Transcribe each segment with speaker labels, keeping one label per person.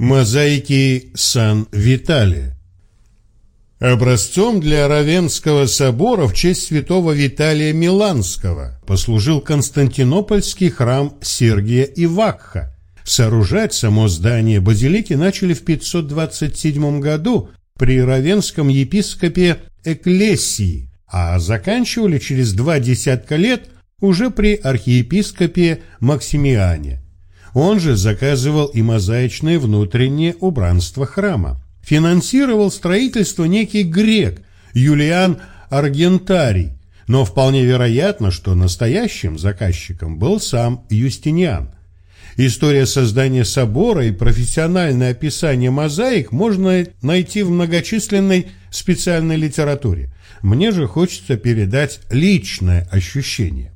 Speaker 1: Мозаики Сан-Виталия Образцом для Равенского собора в честь святого Виталия Миланского послужил Константинопольский храм Сергия Ивакха. Сооружать само здание базилики начали в 527 году при Равенском епископе Эклесии, а заканчивали через два десятка лет уже при архиепископе Максимиане. Он же заказывал и мозаичное внутреннее убранство храма. Финансировал строительство некий грек Юлиан Аргентарий, но вполне вероятно, что настоящим заказчиком был сам Юстиниан. История создания собора и профессиональное описание мозаик можно найти в многочисленной специальной литературе. Мне же хочется передать личное ощущение.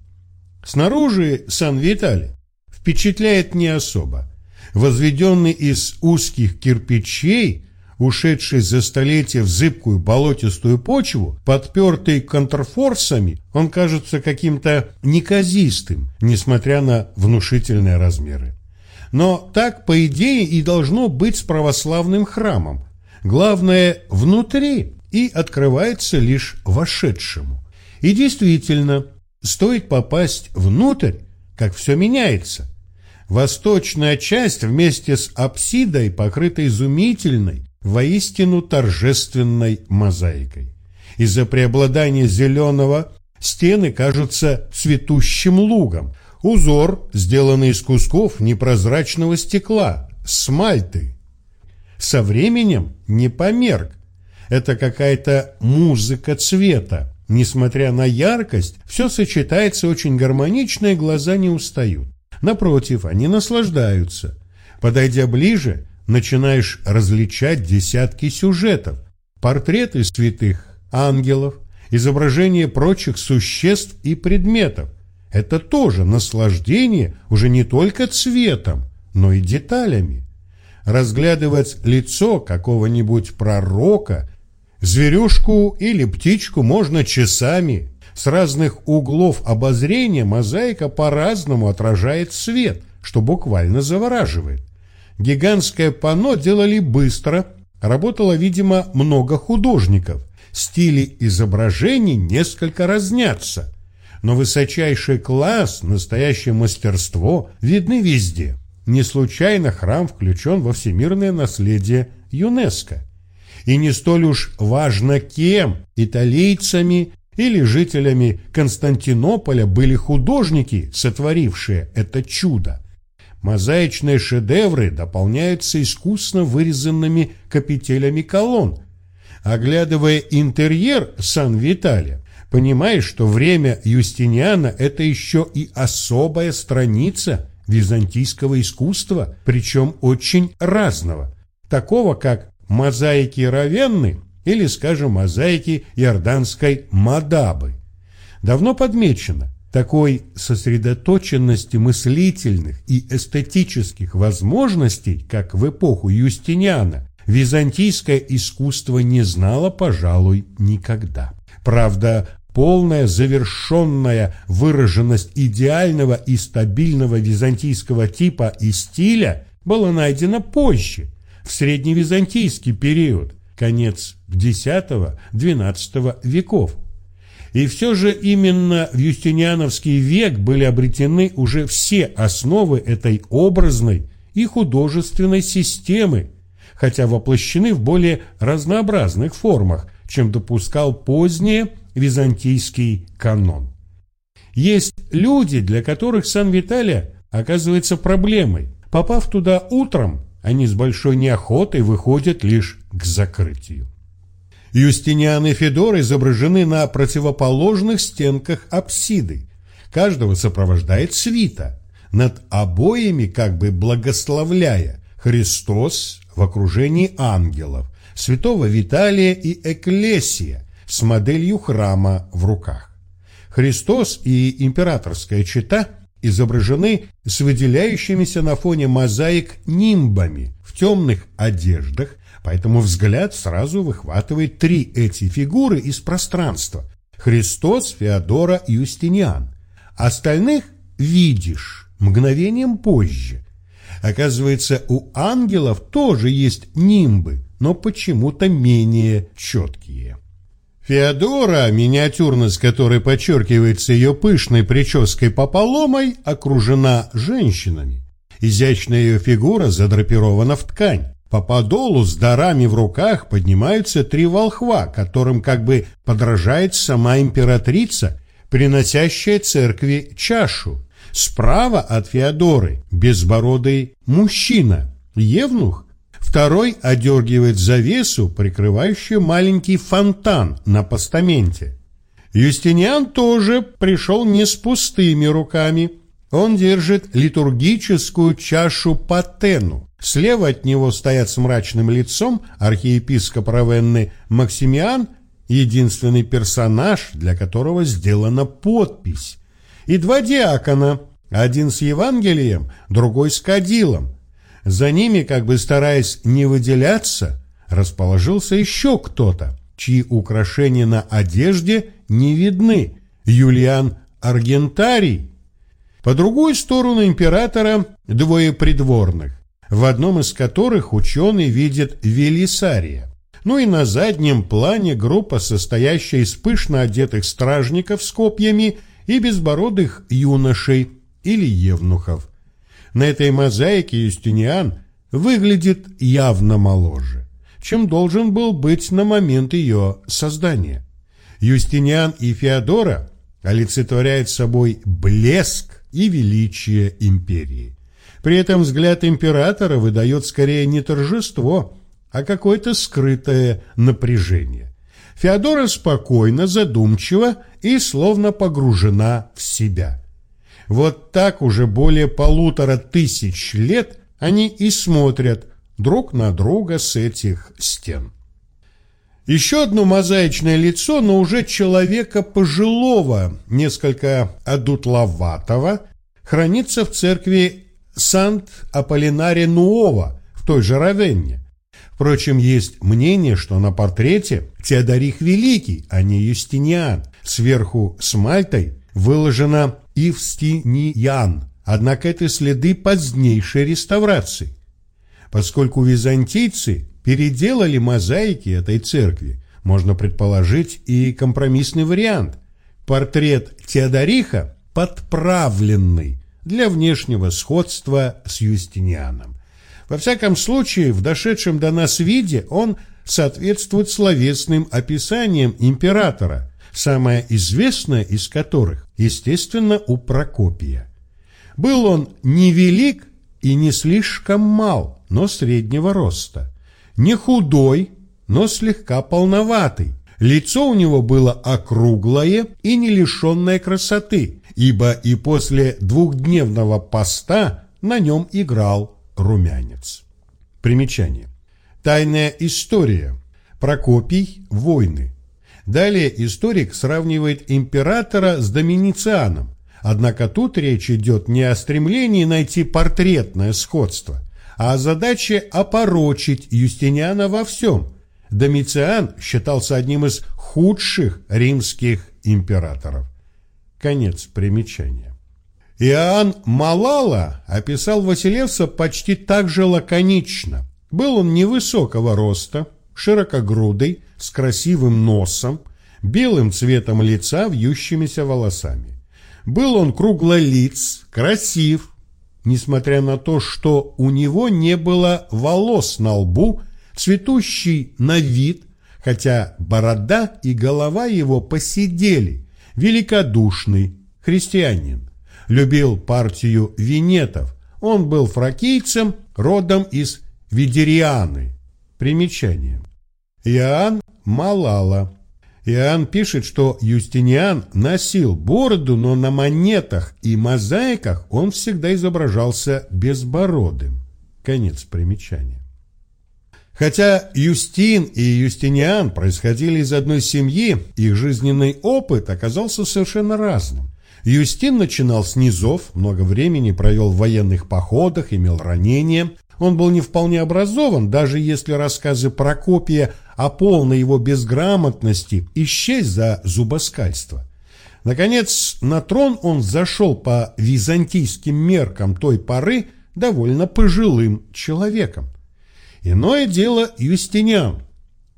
Speaker 1: Снаружи Сан-Виталий впечатляет не особо. Возведенный из узких кирпичей, ушедший за столетия в зыбкую болотистую почву, подпертый контрфорсами, он кажется каким-то неказистым, несмотря на внушительные размеры. Но так, по идее, и должно быть с православным храмом. Главное, внутри и открывается лишь вошедшему. И действительно, стоит попасть внутрь, как все меняется. Восточная часть вместе с апсидой покрыта изумительной, воистину торжественной мозаикой. Из-за преобладания зеленого стены кажутся цветущим лугом. Узор, сделанный из кусков непрозрачного стекла, смальты. Со временем не померк. Это какая-то музыка цвета. Несмотря на яркость, все сочетается очень гармонично, и глаза не устают. Напротив, они наслаждаются. Подойдя ближе, начинаешь различать десятки сюжетов. Портреты святых, ангелов, изображения прочих существ и предметов. Это тоже наслаждение уже не только цветом, но и деталями. Разглядывать лицо какого-нибудь пророка, зверюшку или птичку можно часами, с разных углов обозрения мозаика по-разному отражает свет, что буквально завораживает. Гигантское панно делали быстро, работало, видимо, много художников. Стили изображений несколько разнятся. Но высочайший класс, настоящее мастерство видны везде. Не случайно храм включен во всемирное наследие ЮНЕСКО. И не столь уж важно кем – италийцами или жителями Константинополя были художники, сотворившие это чудо. Мозаичные шедевры дополняются искусно вырезанными капителями колонн. Оглядывая интерьер Сан-Виталия, понимаешь, что время Юстиниана – это еще и особая страница византийского искусства, причем очень разного, такого как мозаики Равенны или, скажем, мозаики иорданской Мадабы. Давно подмечено, такой сосредоточенности мыслительных и эстетических возможностей, как в эпоху Юстиниана, византийское искусство не знало, пожалуй, никогда. Правда, полная завершенная выраженность идеального и стабильного византийского типа и стиля была найдена позже, в средневизантийский период – конец X-XII веков. И все же именно в Юстиниановский век были обретены уже все основы этой образной и художественной системы, хотя воплощены в более разнообразных формах, чем допускал позднее византийский канон. Есть люди, для которых Сан-Виталия оказывается проблемой. Попав туда утром, они с большой неохотой выходят лишь к закрытию. Юстиниан и Федор изображены на противоположных стенках апсиды. Каждого сопровождает свита, над обоими как бы благословляя Христос в окружении ангелов, святого Виталия и Экклесия с моделью храма в руках. Христос и императорская чета – изображены с выделяющимися на фоне мозаик нимбами в темных одеждах, поэтому взгляд сразу выхватывает три эти фигуры из пространства – Христос, Феодора и Юстиниан. Остальных видишь мгновением позже. Оказывается, у ангелов тоже есть нимбы, но почему-то менее четкие. Феодора, миниатюрность которой подчеркивается ее пышной прической пополомой, окружена женщинами. Изящная ее фигура задрапирована в ткань. По подолу с дарами в руках поднимаются три волхва, которым как бы подражает сама императрица, приносящая церкви чашу. Справа от Феодоры безбородый мужчина, евнух. Второй одергивает завесу, прикрывающую маленький фонтан на постаменте. Юстиниан тоже пришел не с пустыми руками. Он держит литургическую чашу патену. Слева от него стоят с мрачным лицом архиепископ Равенны Максимиан, единственный персонаж, для которого сделана подпись и два диакона, один с Евангелием, другой с кадилом. За ними, как бы стараясь не выделяться, расположился еще кто-то, чьи украшения на одежде не видны. Юлиан Аргентарий. По другую сторону императора двое придворных, в одном из которых ученый видит Велисария. Ну и на заднем плане группа, состоящая из пышно одетых стражников с копьями и безбородых юношей или евнухов. На этой мозаике Юстиниан выглядит явно моложе, чем должен был быть на момент ее создания. Юстиниан и Феодора олицетворяют собой блеск и величие империи. При этом взгляд императора выдает скорее не торжество, а какое-то скрытое напряжение. Феодора спокойно, задумчиво и словно погружена в себя. Вот так уже более полутора тысяч лет они и смотрят друг на друга с этих стен. Еще одно мозаичное лицо, но уже человека пожилого, несколько одутловатого, хранится в церкви Сант-Аполлинаре Нуова в той же Равенне. Впрочем, есть мнение, что на портрете Теодорих Великий, а не Юстиниан. Сверху с Мальтой выложена Ивстиниян, однако это следы позднейшей реставрации. Поскольку византийцы переделали мозаики этой церкви, можно предположить и компромиссный вариант. Портрет Теодориха подправленный для внешнего сходства с Юстинианом. Во всяком случае, в дошедшем до нас виде он соответствует словесным описаниям императора, самое известное из которых, естественно, у Прокопия. Был он невелик и не слишком мал, но среднего роста, не худой, но слегка полноватый. Лицо у него было округлое и не лишенное красоты, ибо и после двухдневного поста на нем играл румянец. Примечание. Тайная история. Прокопий. Войны. Далее историк сравнивает императора с Доминицианом, однако тут речь идет не о стремлении найти портретное сходство, а о задаче опорочить Юстиниана во всем. Домициан считался одним из худших римских императоров. Конец примечания. Иоанн Малала описал Василевса почти так же лаконично. Был он невысокого роста, широкогрудый, с красивым носом, белым цветом лица, вьющимися волосами. Был он круглолиц, красив, несмотря на то, что у него не было волос на лбу, цветущий на вид, хотя борода и голова его посидели, великодушный христианин любил партию венетов. Он был фракийцем, родом из Видерианы. Примечание. Иоанн Малала. Иоанн пишет, что Юстиниан носил бороду, но на монетах и мозаиках он всегда изображался безбородым. Конец примечания. Хотя Юстин и Юстиниан происходили из одной семьи, их жизненный опыт оказался совершенно разным. Юстин начинал с низов, много времени провел в военных походах, имел ранения. Он был не вполне образован, даже если рассказы Прокопия о полной его безграмотности исчез за зубоскальство. Наконец, на трон он зашел по византийским меркам той поры довольно пожилым человеком. Иное дело Юстиниан.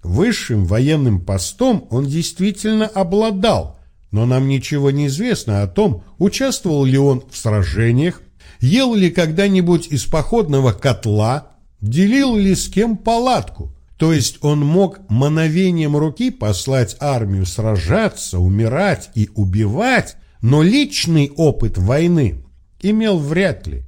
Speaker 1: Высшим военным постом он действительно обладал, но нам ничего не известно о том, участвовал ли он в сражениях, ел ли когда-нибудь из походного котла, делил ли с кем палатку. То есть он мог мановением руки послать армию сражаться, умирать и убивать, но личный опыт войны имел вряд ли.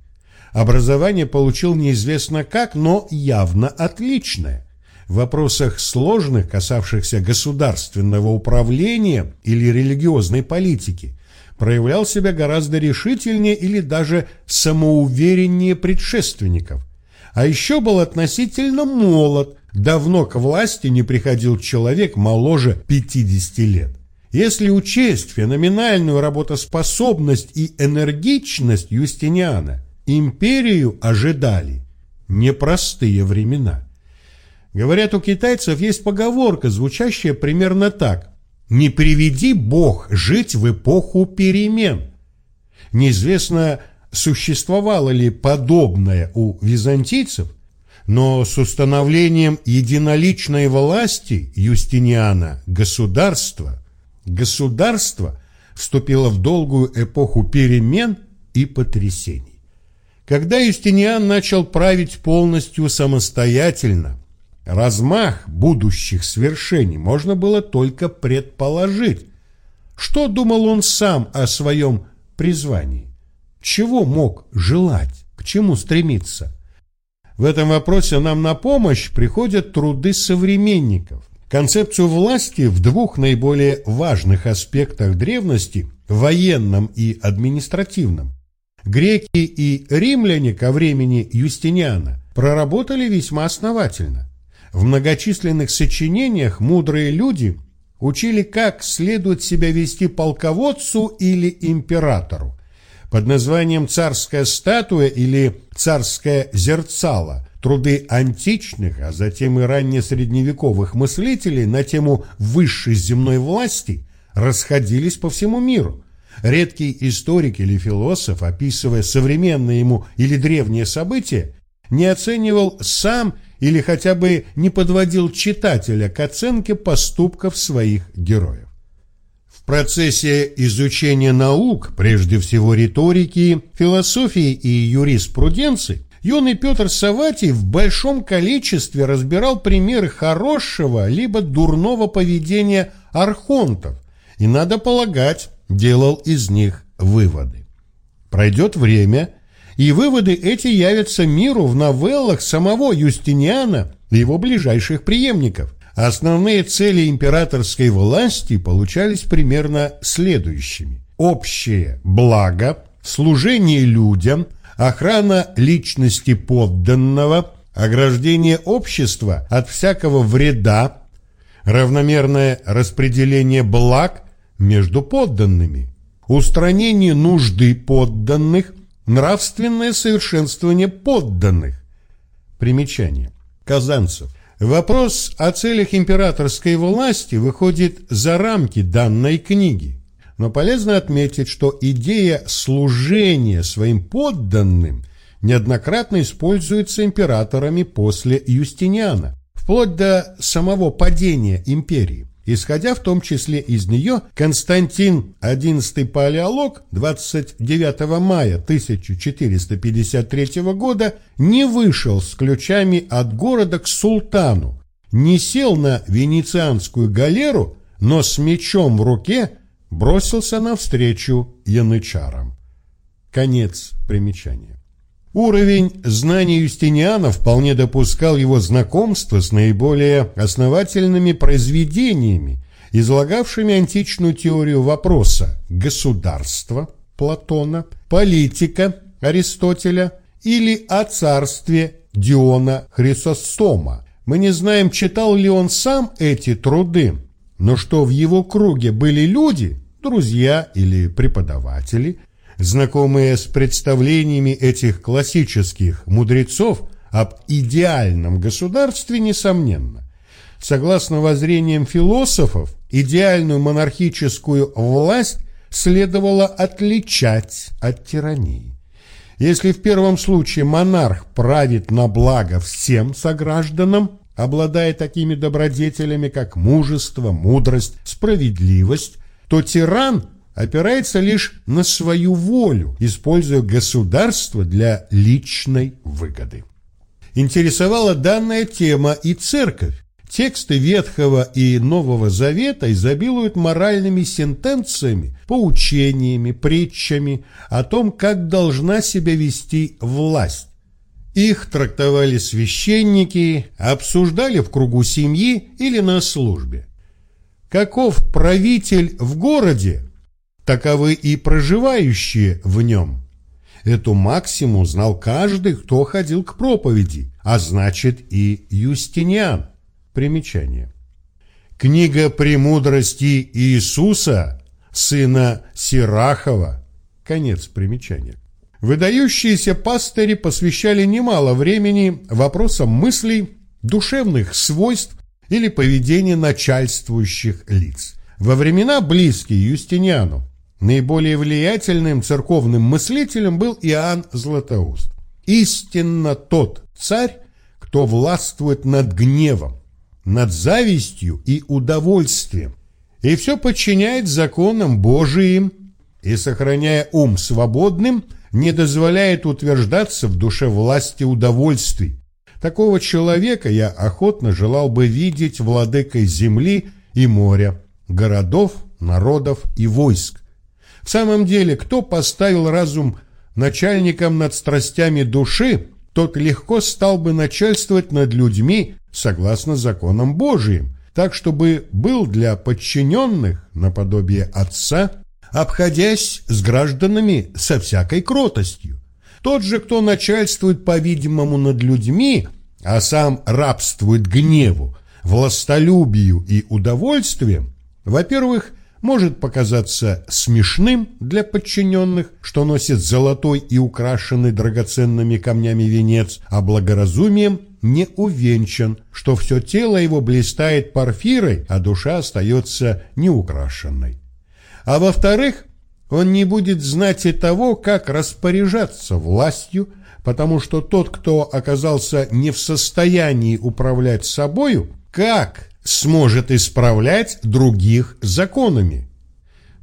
Speaker 1: Образование получил неизвестно как, но явно отличное. В вопросах сложных, касавшихся государственного управления или религиозной политики, проявлял себя гораздо решительнее или даже самоувереннее предшественников. А еще был относительно молод, давно к власти не приходил человек моложе 50 лет. Если учесть феноменальную работоспособность и энергичность Юстиниана, империю ожидали непростые времена. Говорят, у китайцев есть поговорка, звучащая примерно так. «Не приведи Бог жить в эпоху перемен». Неизвестно, существовало ли подобное у византийцев, но с установлением единоличной власти Юстиниана государство, государство вступило в долгую эпоху перемен и потрясений. Когда Юстиниан начал править полностью самостоятельно, размах будущих свершений можно было только предположить. Что думал он сам о своем призвании? Чего мог желать? К чему стремиться? В этом вопросе нам на помощь приходят труды современников. Концепцию власти в двух наиболее важных аспектах древности – военном и административном греки и римляне ко времени Юстиниана проработали весьма основательно. В многочисленных сочинениях мудрые люди учили, как следует себя вести полководцу или императору. Под названием «Царская статуя» или «Царское зерцало» труды античных, а затем и раннесредневековых мыслителей на тему высшей земной власти расходились по всему миру – Редкий историк или философ, описывая современные ему или древние события, не оценивал сам или хотя бы не подводил читателя к оценке поступков своих героев. В процессе изучения наук, прежде всего риторики, философии и юриспруденции, юный Петр Саватий в большом количестве разбирал примеры хорошего либо дурного поведения архонтов, и, надо полагать, делал из них выводы. Пройдет время, и выводы эти явятся миру в новеллах самого Юстиниана и его ближайших преемников. Основные цели императорской власти получались примерно следующими. Общее благо, служение людям, охрана личности подданного, ограждение общества от всякого вреда, равномерное распределение благ между подданными, устранение нужды подданных, нравственное совершенствование подданных. Примечание. Казанцев. Вопрос о целях императорской власти выходит за рамки данной книги. Но полезно отметить, что идея служения своим подданным неоднократно используется императорами после Юстиниана, вплоть до самого падения империи. Исходя в том числе из нее, Константин XI Палеолог 29 мая 1453 года не вышел с ключами от города к султану, не сел на венецианскую галеру, но с мечом в руке бросился навстречу янычарам. Конец примечания. Уровень знаний Юстиниана вполне допускал его знакомство с наиболее основательными произведениями, излагавшими античную теорию вопроса государства Платона, политика Аристотеля или о царстве Диона Хрисостома. Мы не знаем, читал ли он сам эти труды, но что в его круге были люди, друзья или преподаватели, знакомые с представлениями этих классических мудрецов об идеальном государстве, несомненно. Согласно воззрениям философов, идеальную монархическую власть следовало отличать от тирании. Если в первом случае монарх правит на благо всем согражданам, обладая такими добродетелями, как мужество, мудрость, справедливость, то тиран опирается лишь на свою волю, используя государство для личной выгоды. Интересовала данная тема и церковь. Тексты Ветхого и Нового Завета изобилуют моральными сентенциями, поучениями, притчами о том, как должна себя вести власть. Их трактовали священники, обсуждали в кругу семьи или на службе. Каков правитель в городе, таковы и проживающие в нем. Эту максиму знал каждый, кто ходил к проповеди, а значит и Юстиниан. Примечание. Книга «Премудрости Иисуса», сына Сирахова. Конец примечания. Выдающиеся пастыри посвящали немало времени вопросам мыслей, душевных свойств или поведения начальствующих лиц. Во времена близкие Юстиниану наиболее влиятельным церковным мыслителем был Иоанн Златоуст. Истинно тот царь, кто властвует над гневом, над завистью и удовольствием, и все подчиняет законам Божиим, и, сохраняя ум свободным, не дозволяет утверждаться в душе власти удовольствий, Такого человека я охотно желал бы видеть владыкой земли и моря, городов, народов и войск. В самом деле, кто поставил разум начальником над страстями души, тот легко стал бы начальствовать над людьми согласно законам Божиим, так чтобы был для подчиненных наподобие отца, обходясь с гражданами со всякой кротостью. Тот же, кто начальствует, по-видимому, над людьми, а сам рабствует гневу, властолюбию и удовольствием, во-первых, может показаться смешным для подчиненных, что носит золотой и украшенный драгоценными камнями венец, а благоразумием не увенчан, что все тело его блистает парфирой, а душа остается неукрашенной. А во-вторых, он не будет знать и того, как распоряжаться властью, потому что тот, кто оказался не в состоянии управлять собою, как сможет исправлять других законами?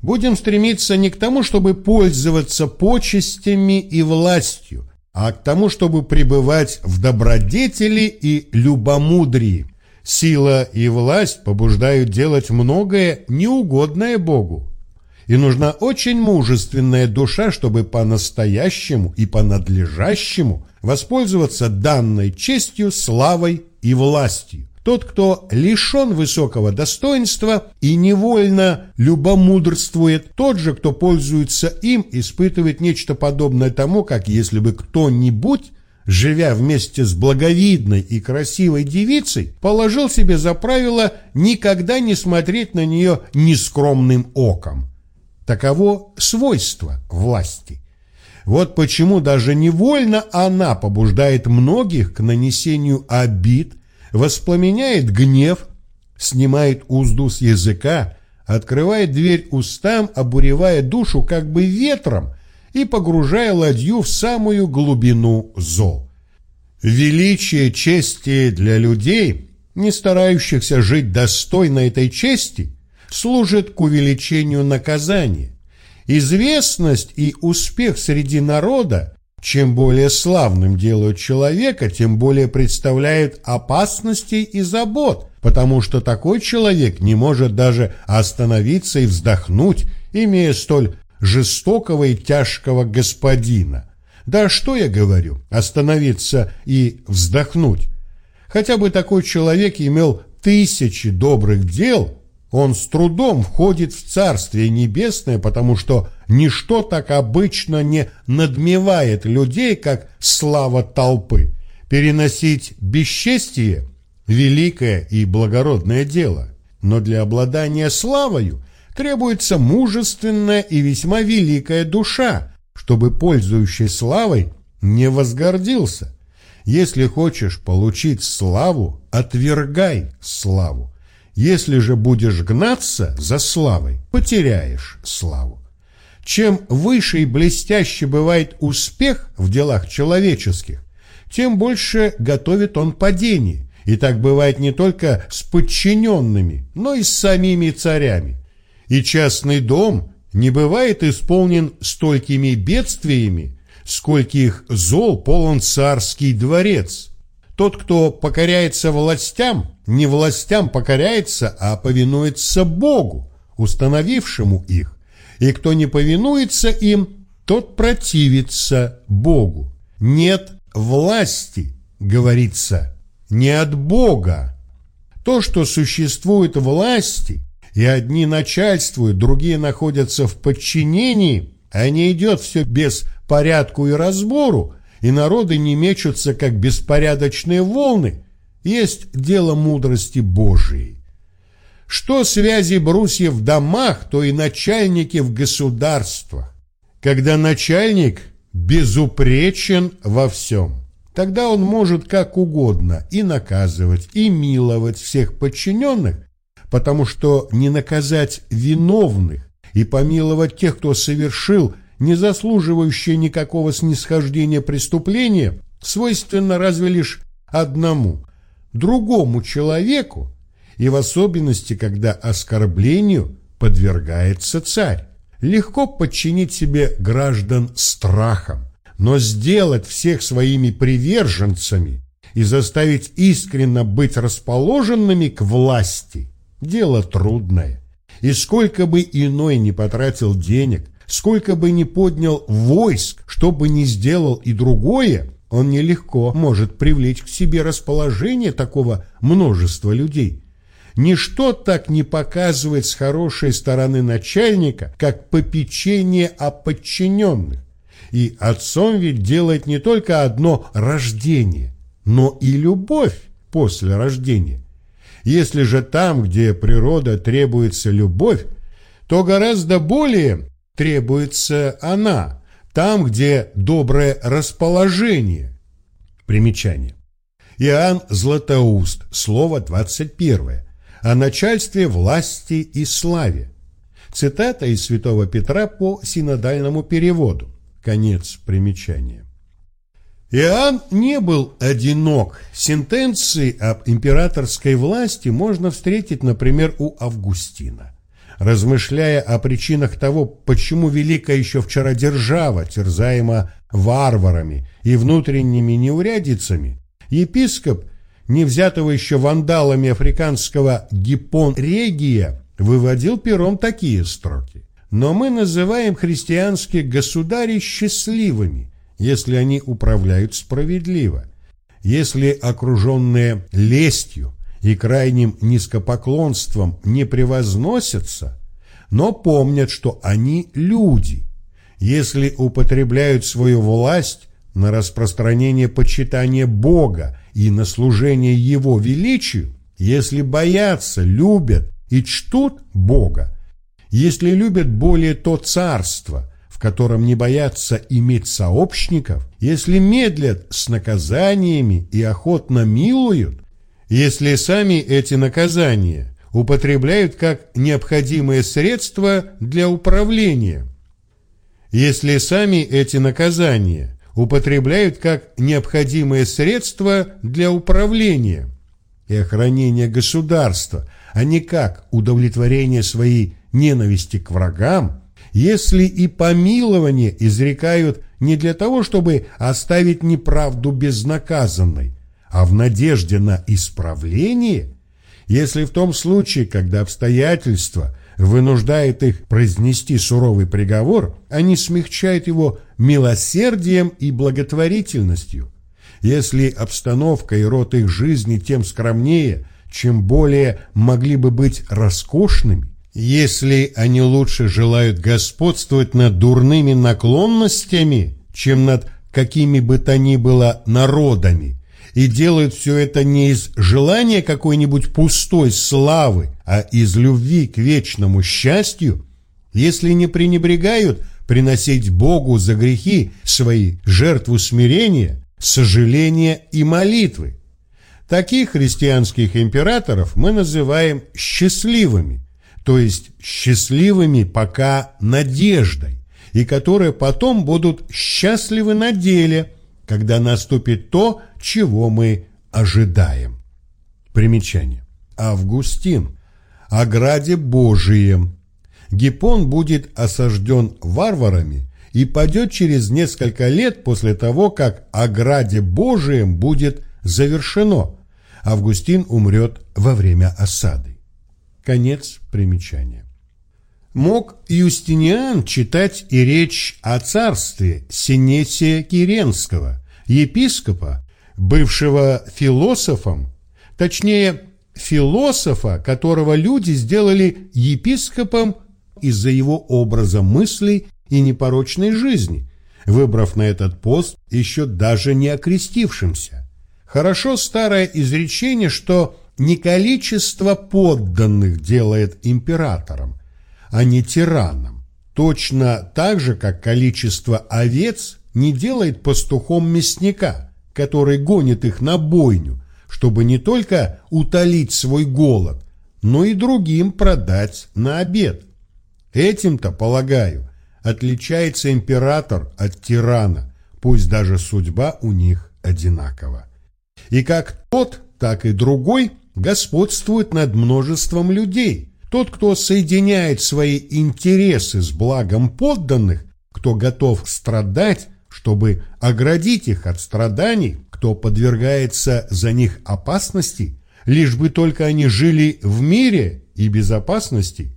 Speaker 1: Будем стремиться не к тому, чтобы пользоваться почестями и властью, а к тому, чтобы пребывать в добродетели и любомудрии. Сила и власть побуждают делать многое неугодное Богу и нужна очень мужественная душа, чтобы по-настоящему и по-надлежащему воспользоваться данной честью, славой и властью. Тот, кто лишен высокого достоинства и невольно любомудрствует, тот же, кто пользуется им, испытывает нечто подобное тому, как если бы кто-нибудь живя вместе с благовидной и красивой девицей, положил себе за правило никогда не смотреть на нее нескромным оком. Таково свойство власти. Вот почему даже невольно она побуждает многих к нанесению обид, воспламеняет гнев, снимает узду с языка, открывает дверь устам, обуревая душу как бы ветром и погружая ладью в самую глубину зол. Величие чести для людей, не старающихся жить достойно этой чести, служит к увеличению наказания. Известность и успех среди народа чем более славным делают человека, тем более представляют опасностей и забот, потому что такой человек не может даже остановиться и вздохнуть, имея столь жестокого и тяжкого господина. Да что я говорю, остановиться и вздохнуть. Хотя бы такой человек имел тысячи добрых дел, он с трудом входит в Царствие Небесное, потому что ничто так обычно не надмевает людей, как слава толпы. Переносить бесчестие – великое и благородное дело, но для обладания славою требуется мужественная и весьма великая душа, чтобы пользующий славой не возгордился. Если хочешь получить славу, отвергай славу. Если же будешь гнаться за славой, потеряешь славу. Чем выше и блестяще бывает успех в делах человеческих, тем больше готовит он падений. И так бывает не только с подчиненными, но и с самими царями. И частный дом не бывает исполнен столькими бедствиями, скольких зол полон царский дворец. Тот, кто покоряется властям, не властям покоряется, а повинуется Богу, установившему их. И кто не повинуется им, тот противится Богу. Нет власти, говорится, не от Бога. То, что существует власти, и одни начальствуют, другие находятся в подчинении, а не идет все без порядку и разбору, и народы не мечутся, как беспорядочные волны, есть дело мудрости Божией. Что связи брусьев в домах, то и начальники в государствах. Когда начальник безупречен во всем, тогда он может как угодно и наказывать, и миловать всех подчиненных, потому что не наказать виновных и помиловать тех, кто совершил не заслуживающее никакого снисхождения преступление, свойственно разве лишь одному, другому человеку, и в особенности, когда оскорблению подвергается царь. Легко подчинить себе граждан страхом, но сделать всех своими приверженцами и заставить искренно быть расположенными к власти – дело трудное. И сколько бы иной не потратил денег, сколько бы ни поднял войск, что бы ни сделал и другое, он нелегко может привлечь к себе расположение такого множества людей. Ничто так не показывает с хорошей стороны начальника, как попечение о подчиненных. И отцом ведь делает не только одно рождение, но и любовь после рождения. Если же там, где природа требуется любовь, то гораздо более требуется она, там, где доброе расположение. Примечание. Иоанн Златоуст, слово 21. О начальстве власти и славе. Цитата из святого Петра по синодальному переводу. Конец примечания. Иоанн не был одинок. Сентенции об императорской власти можно встретить, например, у Августина размышляя о причинах того, почему великая еще вчера держава терзаема варварами и внутренними неурядицами, епископ, не взятого еще вандалами африканского Гиппон-Регия, выводил пером такие строки. Но мы называем христианских государей счастливыми, если они управляют справедливо, если окруженные лестью, и крайним низкопоклонством не превозносятся, но помнят, что они люди. Если употребляют свою власть на распространение почитания Бога и на служение Его величию, если боятся, любят и чтут Бога, если любят более то царство, в котором не боятся иметь сообщников, если медлят с наказаниями и охотно милуют, если сами эти наказания употребляют как необходимые средства для управления, если сами эти наказания употребляют как необходимые средства для управления и охранения государства, а не как удовлетворение своей ненависти к врагам, если и помилование изрекают не для того, чтобы оставить неправду безнаказанной, а в надежде на исправление, если в том случае, когда обстоятельства вынуждают их произнести суровый приговор, они смягчают его милосердием и благотворительностью. Если обстановка и род их жизни тем скромнее, чем более могли бы быть роскошными, если они лучше желают господствовать над дурными наклонностями, чем над какими бы то ни было народами, и делают все это не из желания какой-нибудь пустой славы, а из любви к вечному счастью, если не пренебрегают приносить Богу за грехи свои жертву смирения, сожаления и молитвы. Таких христианских императоров мы называем счастливыми, то есть счастливыми пока надеждой, и которые потом будут счастливы на деле, когда наступит то, чего мы ожидаем. Примечание. Августин. О граде Божием. Гиппон будет осажден варварами и падет через несколько лет после того, как о граде Божием будет завершено. Августин умрет во время осады. Конец примечания. Мог Юстиниан читать и речь о царстве Синесия Киренского, епископа, бывшего философом, точнее, философа, которого люди сделали епископом из-за его образа мыслей и непорочной жизни, выбрав на этот пост еще даже не окрестившимся. Хорошо старое изречение, что не количество подданных делает императором, а не тираном. Точно так же, как количество овец не делает пастухом мясника, который гонит их на бойню, чтобы не только утолить свой голод, но и другим продать на обед. Этим-то, полагаю, отличается император от тирана, пусть даже судьба у них одинакова и как тот, так и другой господствует над множеством людей. Тот, кто соединяет свои интересы с благом подданных, кто готов страдать, чтобы оградить их от страданий, кто подвергается за них опасности, лишь бы только они жили в мире и безопасности,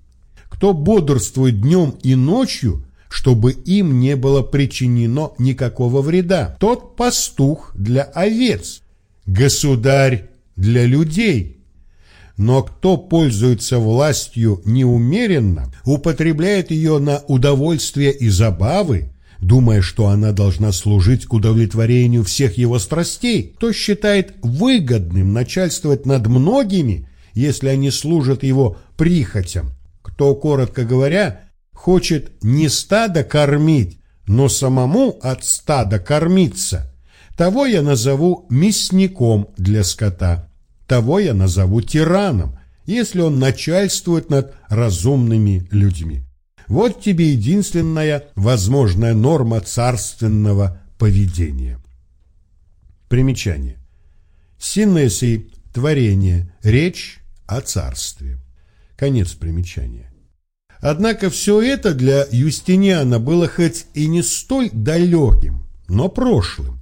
Speaker 1: кто бодрствует днем и ночью, чтобы им не было причинено никакого вреда, тот пастух для овец – государь для людей. Но кто пользуется властью неумеренно, употребляет ее на удовольствие и забавы, думая, что она должна служить к удовлетворению всех его страстей, кто считает выгодным начальствовать над многими, если они служат его прихотям, кто, коротко говоря, хочет не стадо кормить, но самому от стада кормиться, того я назову мясником для скота, того я назову тираном, если он начальствует над разумными людьми. Вот тебе единственная возможная норма царственного поведения. Примечание. Синесий, творение, речь о царстве. Конец примечания. Однако все это для Юстиниана было хоть и не столь далеким, но прошлым.